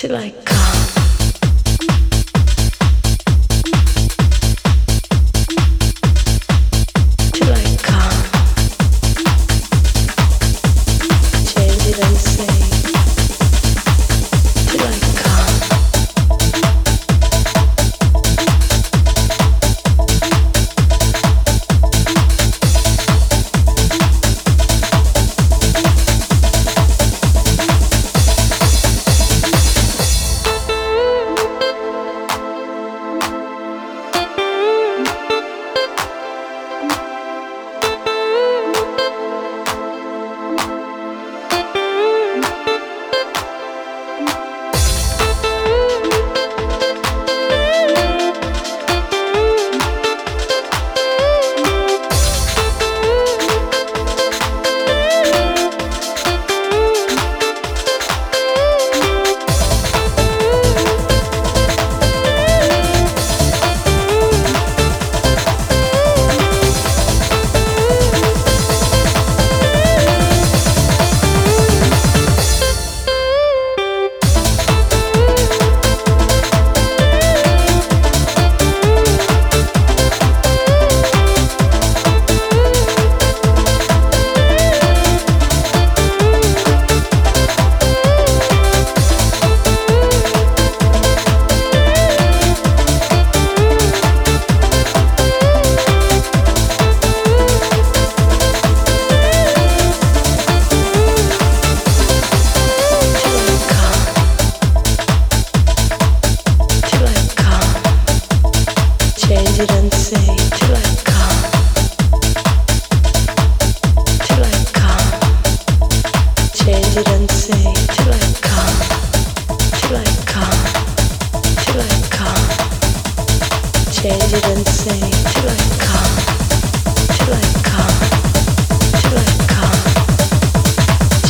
till I come.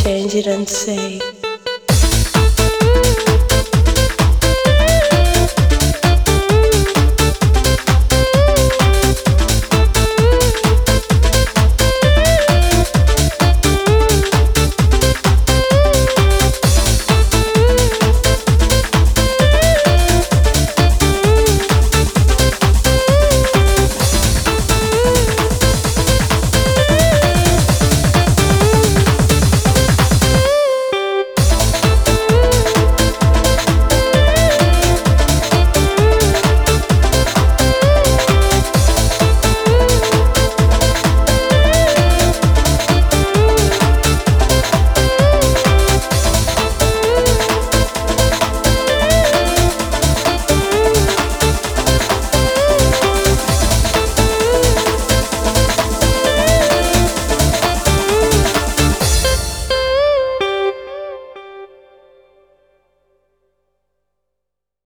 Change it and say